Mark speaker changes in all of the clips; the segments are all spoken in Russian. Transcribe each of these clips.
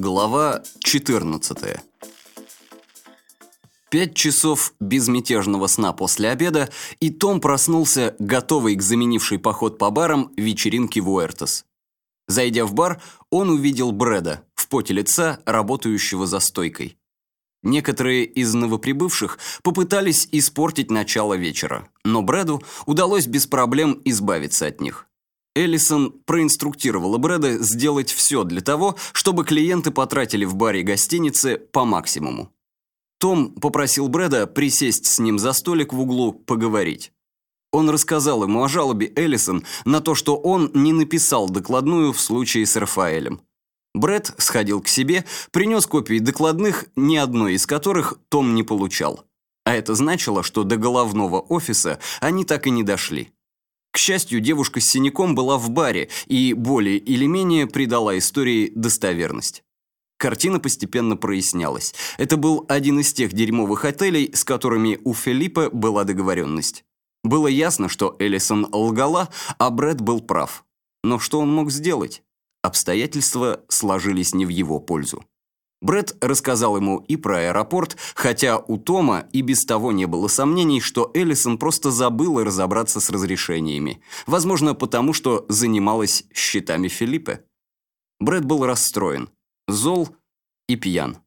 Speaker 1: Глава 14. Пять часов безмятежного сна после обеда, и Том проснулся, готовый к заменившей поход по барам вечеринке в Уэртос. Зайдя в бар, он увидел Брэда, в поте лица, работающего за стойкой. Некоторые из новоприбывших попытались испортить начало вечера, но Брэду удалось без проблем избавиться от них. Эллисон проинструктировала Брэда сделать все для того, чтобы клиенты потратили в баре гостиницы по максимуму. Том попросил Брэда присесть с ним за столик в углу поговорить. Он рассказал ему о жалобе Эллисон на то, что он не написал докладную в случае с Рафаэлем. Брэд сходил к себе, принес копии докладных, ни одной из которых Том не получал. А это значило, что до головного офиса они так и не дошли. К счастью, девушка с синяком была в баре и более или менее придала истории достоверность. Картина постепенно прояснялась. Это был один из тех дерьмовых отелей, с которыми у Филиппа была договоренность. Было ясно, что Эллисон лгала, а Брэд был прав. Но что он мог сделать? Обстоятельства сложились не в его пользу. Брэд рассказал ему и про аэропорт, хотя у Тома и без того не было сомнений, что Эллисон просто забыла разобраться с разрешениями. Возможно, потому что занималась счетами Филиппа. Брэд был расстроен, зол и пьян.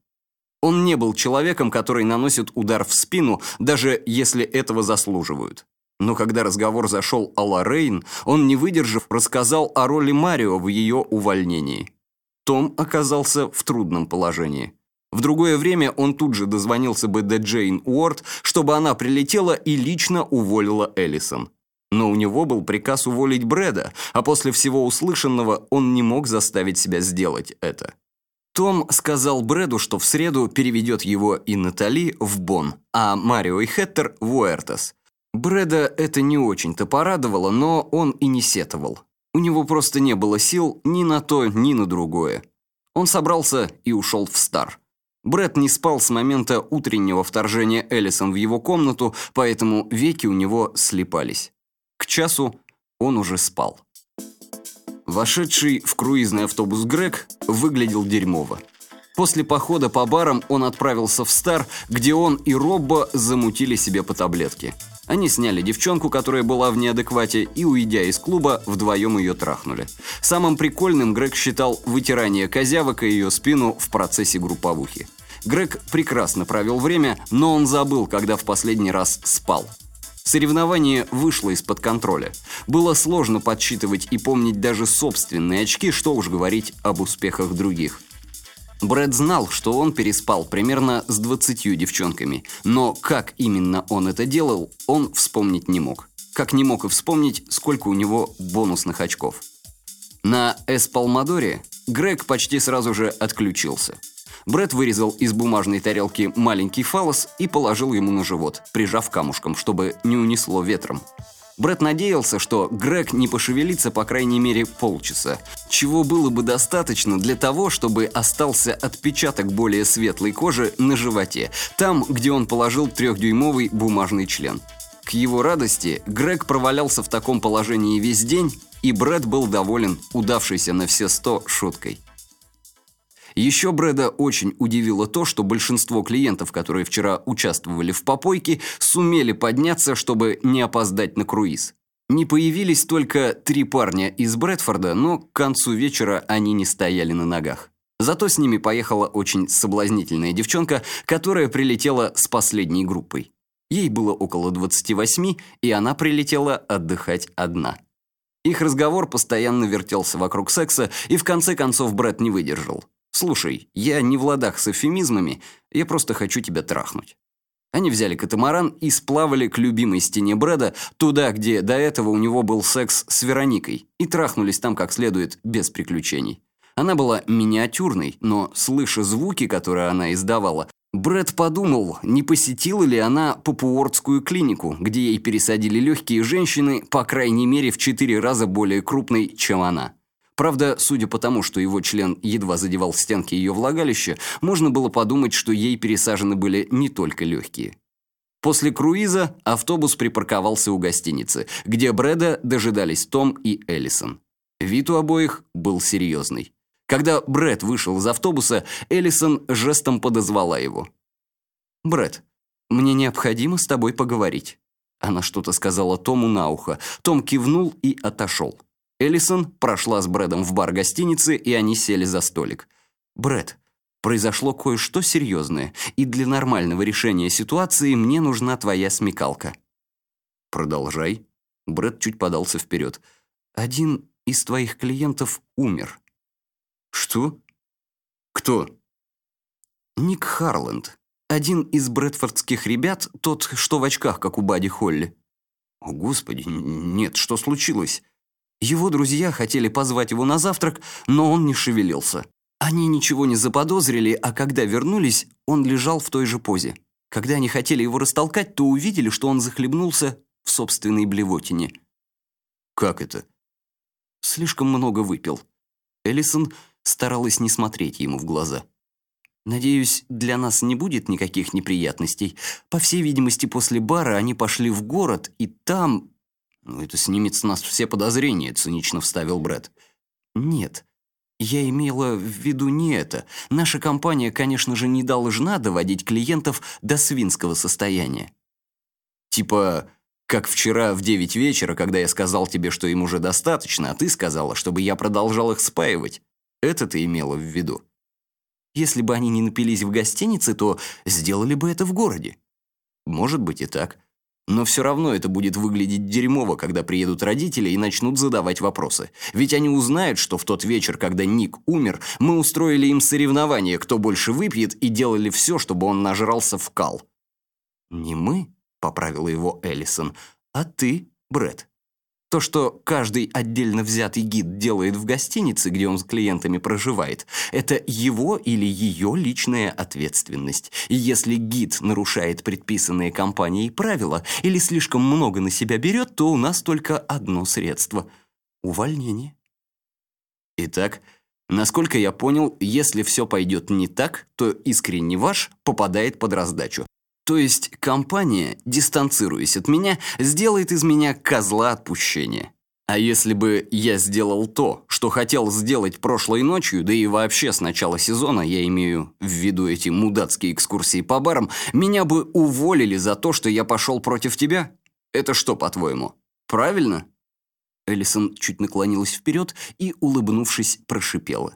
Speaker 1: Он не был человеком, который наносит удар в спину, даже если этого заслуживают. Но когда разговор зашел о Лоррейн, он, не выдержав, рассказал о роли Марио в ее увольнении. Том оказался в трудном положении. В другое время он тут же дозвонился бы до Джейн Уорд, чтобы она прилетела и лично уволила Эллисон. Но у него был приказ уволить Брэда, а после всего услышанного он не мог заставить себя сделать это. Том сказал Брэду, что в среду переведет его и Натали в Бон, а Марио и Хеттер в Уэртос. Брэда это не очень-то порадовало, но он и не сетовал. У него просто не было сил ни на то, ни на другое. Он собрался и ушел в Стар. Брэд не спал с момента утреннего вторжения Эллисон в его комнату, поэтому веки у него слепались. К часу он уже спал. Вошедший в круизный автобус Грег выглядел дерьмово. После похода по барам он отправился в Стар, где он и Робба замутили себе по таблетке. Они сняли девчонку, которая была в неадеквате, и, уйдя из клуба, вдвоем ее трахнули. Самым прикольным Грег считал вытирание козявок и ее спину в процессе групповухи. Грег прекрасно провел время, но он забыл, когда в последний раз спал. Соревнование вышло из-под контроля. Было сложно подсчитывать и помнить даже собственные очки, что уж говорить об успехах других. Брэд знал, что он переспал примерно с 20 девчонками, но как именно он это делал, он вспомнить не мог. Как не мог и вспомнить, сколько у него бонусных очков. На Эспалмадоре Грег почти сразу же отключился. Брэд вырезал из бумажной тарелки маленький фалос и положил ему на живот, прижав камушком, чтобы не унесло ветром. Брэд надеялся, что Грег не пошевелится по крайней мере полчаса, чего было бы достаточно для того, чтобы остался отпечаток более светлой кожи на животе, там, где он положил трехдюймовый бумажный член. К его радости Грег провалялся в таком положении весь день, и Брэд был доволен удавшейся на все сто шуткой. Еще Брэда очень удивило то, что большинство клиентов, которые вчера участвовали в попойке, сумели подняться, чтобы не опоздать на круиз. Не появились только три парня из Брэдфорда, но к концу вечера они не стояли на ногах. Зато с ними поехала очень соблазнительная девчонка, которая прилетела с последней группой. Ей было около 28, и она прилетела отдыхать одна. Их разговор постоянно вертелся вокруг секса, и в конце концов Брэд не выдержал. «Слушай, я не в ладах с эвфемизмами, я просто хочу тебя трахнуть». Они взяли катамаран и сплавали к любимой стене Брэда, туда, где до этого у него был секс с Вероникой, и трахнулись там как следует, без приключений. Она была миниатюрной, но, слыша звуки, которые она издавала, Брэд подумал, не посетила ли она Папуордскую клинику, где ей пересадили легкие женщины, по крайней мере, в четыре раза более крупной, чем она. Правда, судя по тому, что его член едва задевал стенки ее влагалища, можно было подумать, что ей пересажены были не только легкие. После круиза автобус припарковался у гостиницы, где Брэда дожидались Том и Эллисон. Вид у обоих был серьезный. Когда Брэд вышел из автобуса, Эллисон жестом подозвала его. «Брэд, мне необходимо с тобой поговорить». Она что-то сказала Тому на ухо. Том кивнул и отошел. Эллисон прошла с Брэдом в бар гостиницы, и они сели за столик. «Брэд, произошло кое-что серьезное, и для нормального решения ситуации мне нужна твоя смекалка». «Продолжай». Брэд чуть подался вперед. «Один из твоих клиентов умер». «Что? Кто?» «Ник Харленд. Один из брэдфордских ребят, тот, что в очках, как у Бади Холли». «О, Господи, нет, что случилось?» Его друзья хотели позвать его на завтрак, но он не шевелился. Они ничего не заподозрили, а когда вернулись, он лежал в той же позе. Когда они хотели его растолкать, то увидели, что он захлебнулся в собственной блевотине. «Как это?» «Слишком много выпил». Эллисон старалась не смотреть ему в глаза. «Надеюсь, для нас не будет никаких неприятностей. По всей видимости, после бара они пошли в город, и там...» «Ну, это снимет с нас все подозрения», — цинично вставил Брэд. «Нет, я имела в виду не это. Наша компания, конечно же, не должна доводить клиентов до свинского состояния». «Типа, как вчера в девять вечера, когда я сказал тебе, что им уже достаточно, а ты сказала, чтобы я продолжал их спаивать. Это ты имела в виду?» Если бы они не напились в гостинице, то сделали бы это в городе. Может быть и так. Но все равно это будет выглядеть дерьмово, когда приедут родители и начнут задавать вопросы. Ведь они узнают, что в тот вечер, когда Ник умер, мы устроили им соревнование, кто больше выпьет, и делали все, чтобы он нажрался в кал. «Не мы», — поправила его Эллисон, — «а ты, Брэд». То, что каждый отдельно взятый гид делает в гостинице, где он с клиентами проживает, это его или ее личная ответственность. И если гид нарушает предписанные компанией правила или слишком много на себя берет, то у нас только одно средство – увольнение. Итак, насколько я понял, если все пойдет не так, то искренне ваш попадает под раздачу. То есть компания, дистанцируясь от меня, сделает из меня козла отпущения. А если бы я сделал то, что хотел сделать прошлой ночью, да и вообще с начала сезона, я имею в виду эти мудацкие экскурсии по барам, меня бы уволили за то, что я пошел против тебя? Это что, по-твоему, правильно?» Эллисон чуть наклонилась вперед и, улыбнувшись, прошипела.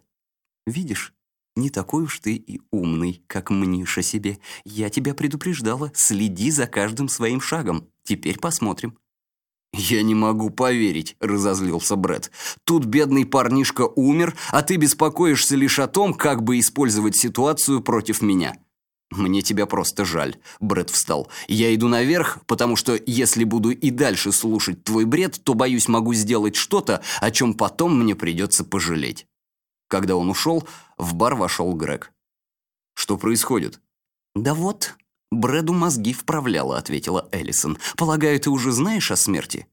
Speaker 1: «Видишь, не такой уж ты и умный, как мнишь о себе. Я тебя предупреждала, следи за каждым своим шагом. Теперь посмотрим». «Я не могу поверить», — разозлился Бред. «Тут бедный парнишка умер, а ты беспокоишься лишь о том, как бы использовать ситуацию против меня». «Мне тебя просто жаль», — Бред встал. «Я иду наверх, потому что если буду и дальше слушать твой бред, то, боюсь, могу сделать что-то, о чем потом мне придется пожалеть». Когда он ушел, в бар вошел Грег. «Что происходит?» «Да вот, Брэду мозги вправляла», — ответила Эллисон. «Полагаю, ты уже знаешь о смерти?»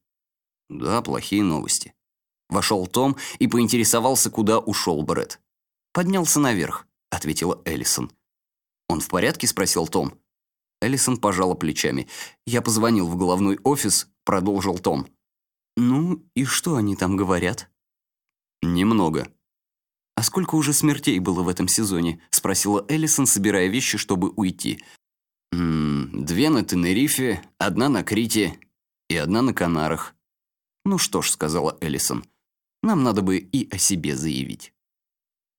Speaker 1: «Да, плохие новости». Вошел Том и поинтересовался, куда ушел Брэд. «Поднялся наверх», — ответила Эллисон. «Он в порядке?» — спросил Том. Эллисон пожала плечами. «Я позвонил в головной офис», — продолжил Том. «Ну, и что они там говорят?» «Немного», «А сколько уже смертей было в этом сезоне?» — спросила Эллисон, собирая вещи, чтобы уйти. «М -м, «Две на Тенерифе, одна на Крите и одна на Канарах». «Ну что ж», — сказала Эллисон, — «нам надо бы и о себе заявить».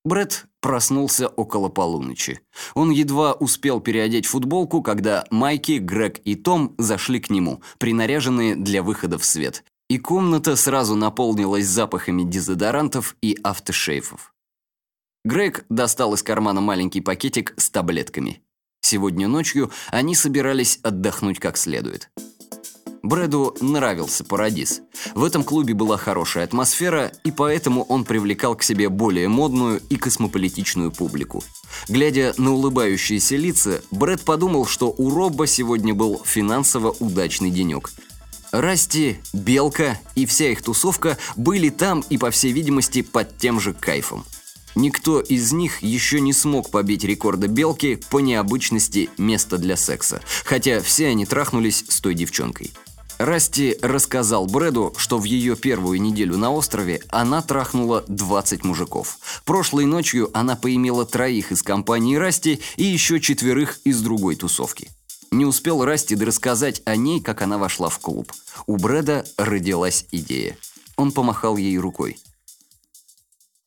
Speaker 1: Бред проснулся около полуночи. Он едва успел переодеть футболку, когда Майки, Грег и Том зашли к нему, принаряженные для выхода в свет. И комната сразу наполнилась запахами дезодорантов и автошейфов. Грег достал из кармана маленький пакетик с таблетками. Сегодня ночью они собирались отдохнуть как следует. Брэду нравился Парадис. В этом клубе была хорошая атмосфера, и поэтому он привлекал к себе более модную и космополитичную публику. Глядя на улыбающиеся лица, Брэд подумал, что у Робба сегодня был финансово удачный денек. Расти, Белка и вся их тусовка были там и, по всей видимости, под тем же кайфом. Никто из них еще не смог побить рекорда Белки по необычности места для секса, хотя все они трахнулись с той девчонкой. Расти рассказал Брэду, что в ее первую неделю на острове она трахнула 20 мужиков. Прошлой ночью она поимела троих из компании Расти и еще четверых из другой тусовки. Не успел Расти рассказать о ней, как она вошла в клуб. У Брэда родилась идея. Он помахал ей рукой.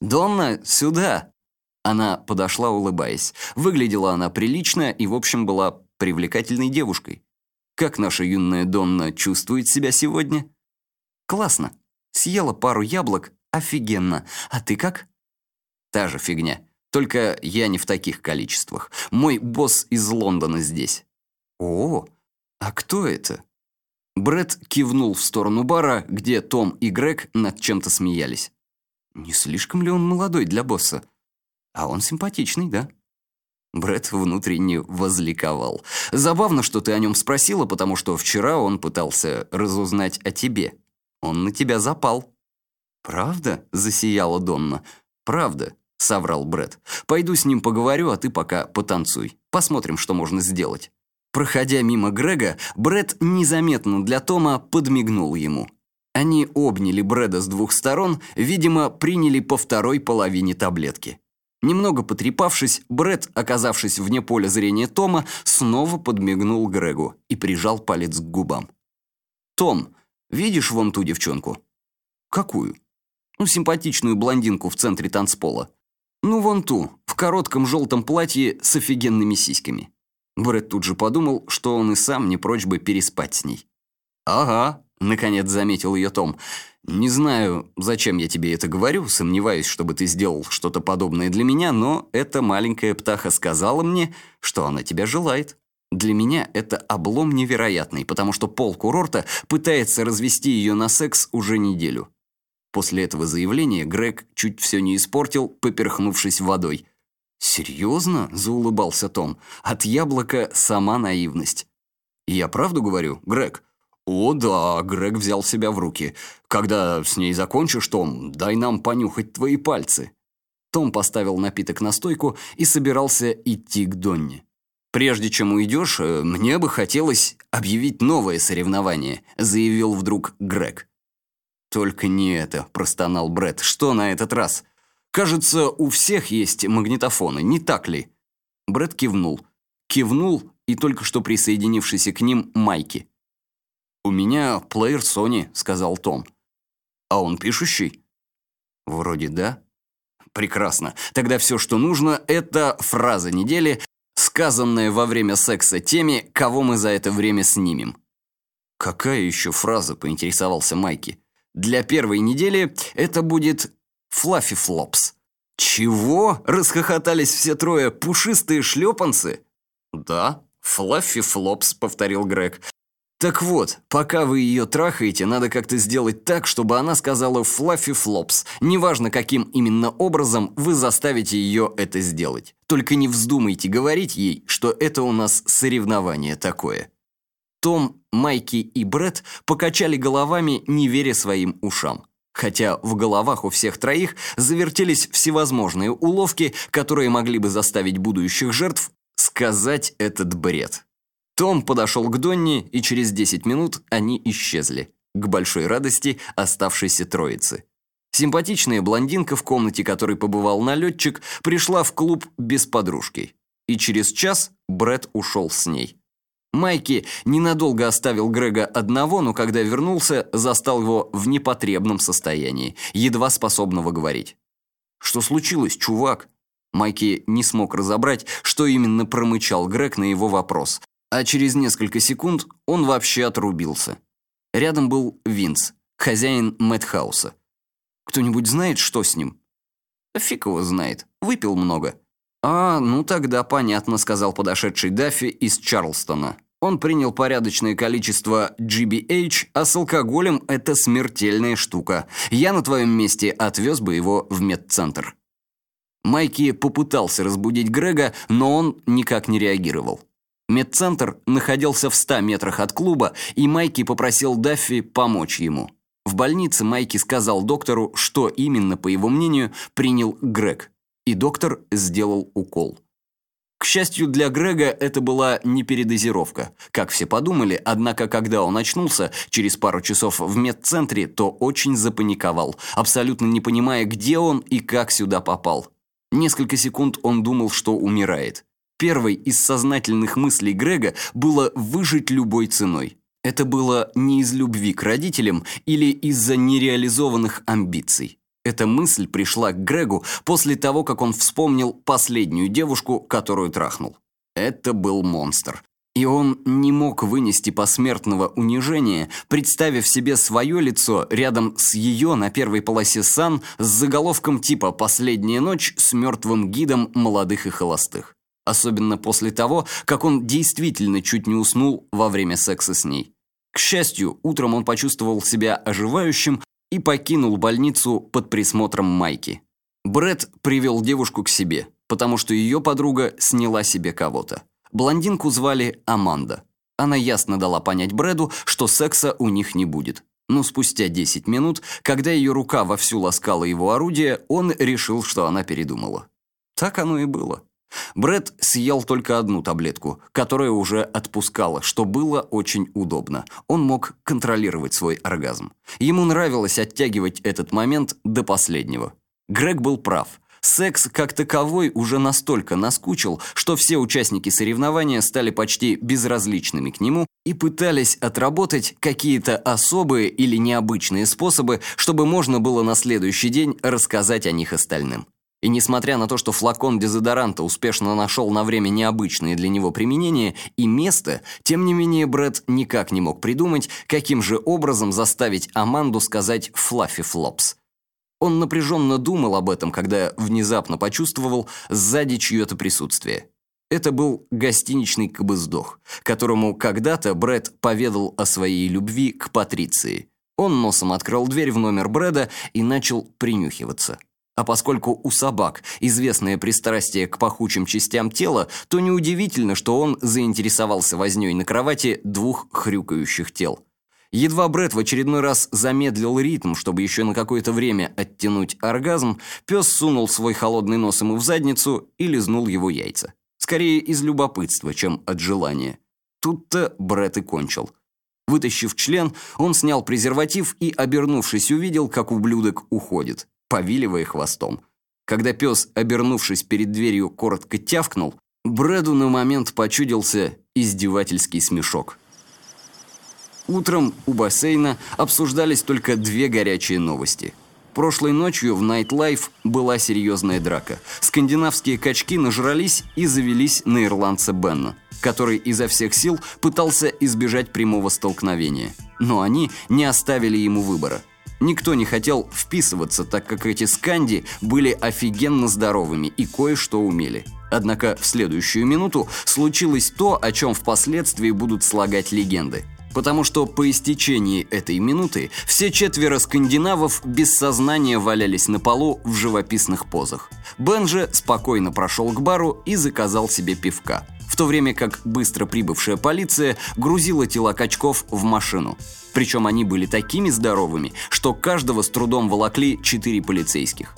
Speaker 1: «Донна, сюда!» Она подошла, улыбаясь. Выглядела она прилично и, в общем, была привлекательной девушкой. Как наша юная Донна чувствует себя сегодня? Классно. Съела пару яблок. Офигенно. А ты как? Та же фигня. Только я не в таких количествах. Мой босс из Лондона здесь. О, а кто это? Бред кивнул в сторону бара, где Том и Грег над чем-то смеялись. Не слишком ли он молодой для босса? А он симпатичный, да? Брэд внутренне возликовал. «Забавно, что ты о нем спросила, потому что вчера он пытался разузнать о тебе. Он на тебя запал». «Правда?» — засияла Донна. «Правда», — соврал Брэд. «Пойду с ним поговорю, а ты пока потанцуй. Посмотрим, что можно сделать». Проходя мимо Грега, Брэд незаметно для Тома подмигнул ему. Они обняли Брэда с двух сторон, видимо, приняли по второй половине таблетки. Немного потрепавшись, Бред, оказавшись вне поля зрения Тома, снова подмигнул Грегу и прижал палец к губам. «Том, видишь вон ту девчонку?» «Какую?» «Ну, симпатичную блондинку в центре танцпола. Ну, вон ту, в коротком желтом платье с офигенными сиськами». Брэд тут же подумал, что он и сам не прочь бы переспать с ней. «Ага», — наконец заметил ее Том, — не знаю, зачем я тебе это говорю, сомневаюсь, чтобы ты сделал что-то подобное для меня, но эта маленькая птаха сказала мне, что она тебя желает. Для меня это облом невероятный, потому что пол курорта пытается развести ее на секс уже неделю. После этого заявления Грег чуть все не испортил, поперхнувшись водой. «Серьезно?» – заулыбался Том. «От яблока сама наивность». «Я правду говорю, Грег?» «О да», — Грег взял себя в руки. «Когда с ней закончишь, Том, дай нам понюхать твои пальцы». Том поставил напиток на стойку и собирался идти к Донне. «Прежде чем уйдешь, э, мне бы хотелось объявить новое соревнование», — заявил вдруг Грег. «Только не это», — простонал Бред. «Что на этот раз? Кажется, у всех есть магнитофоны, не так ли?» Бред кивнул. Кивнул и только что присоединившийся к ним Майки. «У меня плеер Sony», — сказал Том. «А он пишущий?» «Вроде да». «Прекрасно. Тогда все, что нужно, это фраза недели, сказанная во время секса теми, кого мы за это время снимем». «Какая еще фраза?» — поинтересовался Майки. «Для первой недели это будет «Флаффи Флопс». «Чего?» — расхохотались все трое. «Пушистые шлепанцы?» «Да, Флаффи Флопс», — повторил Грег. Так вот, пока вы ее трахаете, надо как-то сделать так, чтобы она сказала «флаффи флопс». Неважно, каким именно образом вы заставите ее это сделать. Только не вздумайте говорить ей, что это у нас соревнование такое. Том, Майки и Бред покачали головами, не веря своим ушам. Хотя в головах у всех троих завертелись всевозможные уловки, которые могли бы заставить будущих жертв сказать этот бред. Том подошел к Донни, и через 10 минут они исчезли, к большой радости оставшейся троицы. Симпатичная блондинка, в комнате которой побывал налетчик, пришла в клуб без подружки. И через час Бред ушел с ней. Майки ненадолго оставил Грега одного, но когда вернулся, застал его в непотребном состоянии, едва способного говорить. «Что случилось, чувак?» Майки не смог разобрать, что именно промычал Грег на его вопрос, а через несколько секунд он вообще отрубился. Рядом был Винс, хозяин Мэтхауса. Кто-нибудь знает, что с ним? Фиг его знает. Выпил много. А, ну тогда понятно, сказал подошедший Даффи из Чарлстона. Он принял порядочное количество GBH, а с алкоголем это смертельная штука. Я на твоем месте отвез бы его в медцентр. Майки попытался разбудить Грега, но он никак не реагировал. Медцентр находился в 100 метрах от клуба, и Майки попросил Даффи помочь ему. В больнице Майки сказал доктору, что именно, по его мнению, принял Грег, и доктор сделал укол. К счастью для Грега, это была не передозировка, как все подумали, однако когда он очнулся через пару часов в медцентре, то очень запаниковал, абсолютно не понимая, где он и как сюда попал. Несколько секунд он думал, что умирает. Первой из сознательных мыслей Грега было выжить любой ценой. Это было не из любви к родителям или из-за нереализованных амбиций. Эта мысль пришла к Грегу после того, как он вспомнил последнюю девушку, которую трахнул. Это был монстр. И он не мог вынести посмертного унижения, представив себе свое лицо рядом с ее на первой полосе сан с заголовком типа «Последняя ночь с мертвым гидом молодых и холостых». Особенно после того, как он действительно чуть не уснул во время секса с ней. К счастью, утром он почувствовал себя оживающим и покинул больницу под присмотром Майки. Брэд привел девушку к себе, потому что ее подруга сняла себе кого-то. Блондинку звали Аманда. Она ясно дала понять Брэду, что секса у них не будет. Но спустя 10 минут, когда ее рука вовсю ласкала его орудие, он решил, что она передумала. Так оно и было. Брэд съел только одну таблетку, которая уже отпускала, что было очень удобно. Он мог контролировать свой оргазм. Ему нравилось оттягивать этот момент до последнего. Грег был прав. Секс как таковой уже настолько наскучил, что все участники соревнования стали почти безразличными к нему и пытались отработать какие-то особые или необычные способы, чтобы можно было на следующий день рассказать о них остальным. И несмотря на то, что флакон дезодоранта успешно нашел на время необычное для него применение и место, тем не менее Брэд никак не мог придумать, каким же образом заставить Аманду сказать «флаффи флопс». Он напряженно думал об этом, когда внезапно почувствовал сзади чье-то присутствие. Это был гостиничный кабыздох, которому когда-то Брэд поведал о своей любви к Патриции. Он носом открыл дверь в номер Брэда и начал принюхиваться. А поскольку у собак известное пристрастие к пахучим частям тела, то неудивительно, что он заинтересовался вознёй на кровати двух хрюкающих тел. Едва Брэд в очередной раз замедлил ритм, чтобы еще на какое-то время оттянуть оргазм, пес сунул свой холодный нос ему в задницу и лизнул его яйца. Скорее из любопытства, чем от желания. Тут-то Брэд и кончил. Вытащив член, он снял презерватив и, обернувшись, увидел, как ублюдок уходит повиливая хвостом. Когда пес, обернувшись перед дверью, коротко тявкнул, Брэду на момент почудился издевательский смешок. Утром у бассейна обсуждались только две горячие новости. Прошлой ночью в Nightlife была серьезная драка. Скандинавские качки нажрались и завелись на ирландца Бенна, который изо всех сил пытался избежать прямого столкновения. Но они не оставили ему выбора – Никто не хотел вписываться, так как эти сканди были офигенно здоровыми и кое-что умели. Однако в следующую минуту случилось то, о чем впоследствии будут слагать легенды. Потому что по истечении этой минуты все четверо скандинавов без сознания валялись на полу в живописных позах. Бен же спокойно прошел к бару и заказал себе пивка в то время как быстро прибывшая полиция грузила тела качков в машину. Причем они были такими здоровыми, что каждого с трудом волокли четыре полицейских.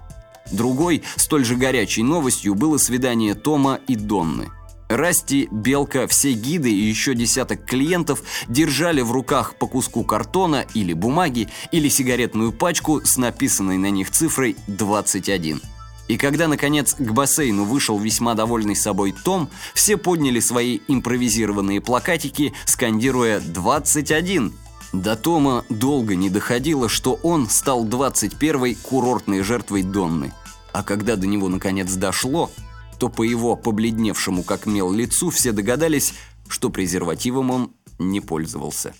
Speaker 1: Другой, столь же горячей новостью было свидание Тома и Донны. Расти, Белка, все гиды и еще десяток клиентов держали в руках по куску картона или бумаги, или сигаретную пачку с написанной на них цифрой 21. И когда, наконец, к бассейну вышел весьма довольный собой Том, все подняли свои импровизированные плакатики, скандируя «21». До Тома долго не доходило, что он стал 21-й курортной жертвой Донны. А когда до него наконец дошло, то по его побледневшему как мел лицу все догадались, что презервативом он не пользовался.